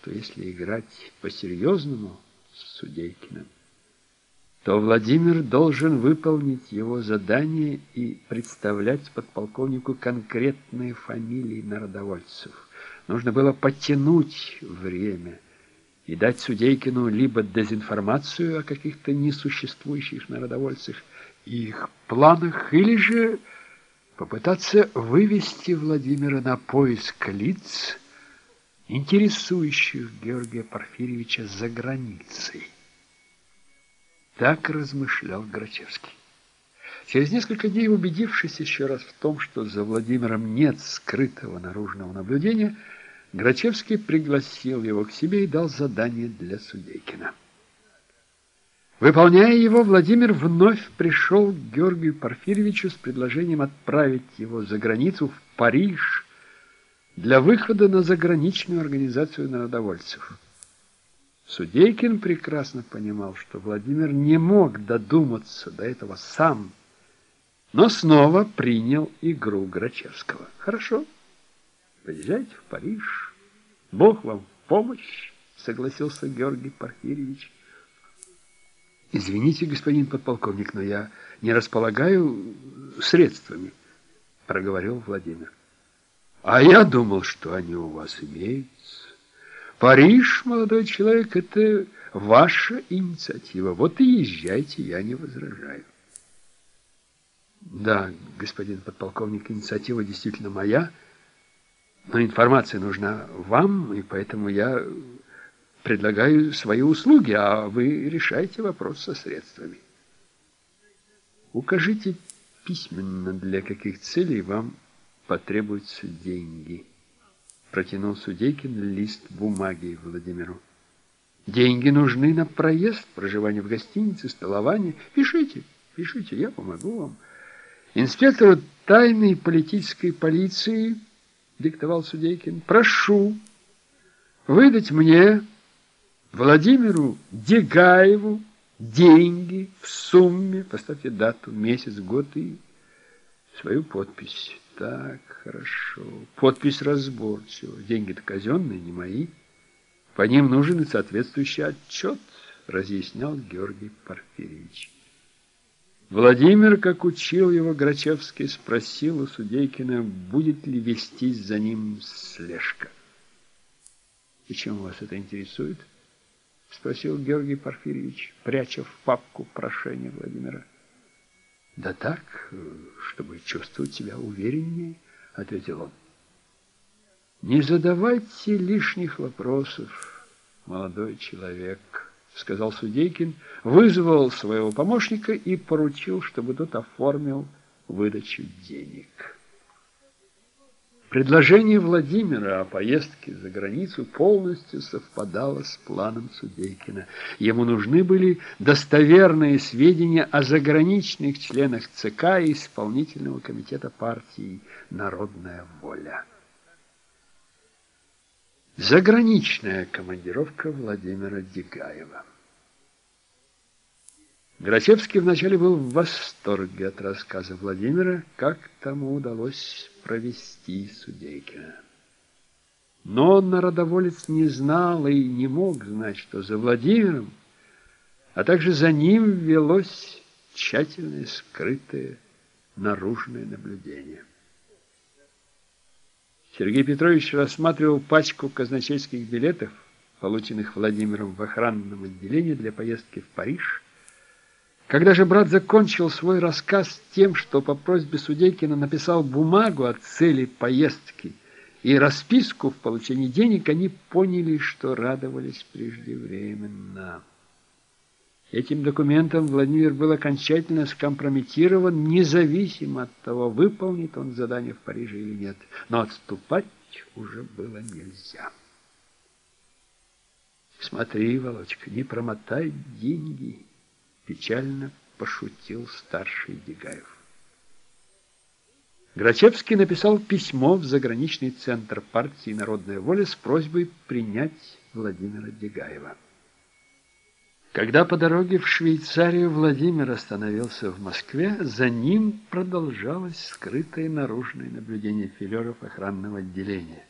что если играть по-серьезному с Судейкиным, то Владимир должен выполнить его задание и представлять подполковнику конкретные фамилии народовольцев. Нужно было потянуть время и дать Судейкину либо дезинформацию о каких-то несуществующих народовольцах и их планах, или же попытаться вывести Владимира на поиск лиц, интересующих Георгия Порфирьевича за границей. Так размышлял Грачевский. Через несколько дней, убедившись еще раз в том, что за Владимиром нет скрытого наружного наблюдения, Грачевский пригласил его к себе и дал задание для Судейкина. Выполняя его, Владимир вновь пришел к Георгию Порфирьевичу с предложением отправить его за границу в Париж для выхода на заграничную организацию народовольцев. Судейкин прекрасно понимал, что Владимир не мог додуматься до этого сам, но снова принял игру Грачевского. «Хорошо, поезжайте в Париж. Бог вам в помощь», — согласился Георгий Порфирьевич. «Извините, господин подполковник, но я не располагаю средствами», — проговорил Владимир. «А я думал, что они у вас имеются». Париж, молодой человек, это ваша инициатива. Вот и езжайте, я не возражаю. Да, господин подполковник, инициатива действительно моя, но информация нужна вам, и поэтому я предлагаю свои услуги, а вы решаете вопрос со средствами. Укажите письменно, для каких целей вам потребуются деньги. Протянул Судейкин лист бумаги Владимиру. Деньги нужны на проезд, проживание в гостинице, столование. Пишите, пишите, я помогу вам. Инспектору тайной политической полиции, диктовал Судейкин, прошу выдать мне, Владимиру Дегаеву, деньги в сумме, поставьте дату, месяц, год и свою подпись. Так, хорошо. Подпись разборчива. Деньги-то казенные, не мои. По ним нужен и соответствующий отчет, разъяснял Георгий Порфирьевич. Владимир, как учил его Грачевский, спросил у Судейкина, будет ли вестись за ним слежка. «И чем вас это интересует?» — спросил Георгий Порфирьевич, пряча в папку прошение Владимира. Да так, чтобы чувствовать себя увереннее, ответил он. Не задавайте лишних вопросов, молодой человек, сказал Судейкин, вызвал своего помощника и поручил, чтобы тот оформил выдачу денег. Предложение Владимира о поездке за границу полностью совпадало с планом Судейкина. Ему нужны были достоверные сведения о заграничных членах ЦК и исполнительного комитета партии «Народная воля». Заграничная командировка Владимира Дегаева. Грачевский вначале был в восторге от рассказа Владимира, как тому удалось провести Судейкина. Но народоволец не знал и не мог знать, что за Владимиром, а также за ним велось тщательное, скрытое, наружное наблюдение. Сергей Петрович рассматривал пачку казначейских билетов, полученных Владимиром в охранном отделении для поездки в Париж, когда же брат закончил свой рассказ тем, что по просьбе Судейкина написал бумагу о цели поездки и расписку в получении денег, они поняли, что радовались преждевременно. Этим документом Владимир был окончательно скомпрометирован, независимо от того, выполнит он задание в Париже или нет. Но отступать уже было нельзя. Смотри, Володька, не промотай деньги печально пошутил старший Дегаев. Грачевский написал письмо в заграничный центр партии «Народная воля» с просьбой принять Владимира Дегаева. Когда по дороге в Швейцарию Владимир остановился в Москве, за ним продолжалось скрытое наружное наблюдение филеров охранного отделения.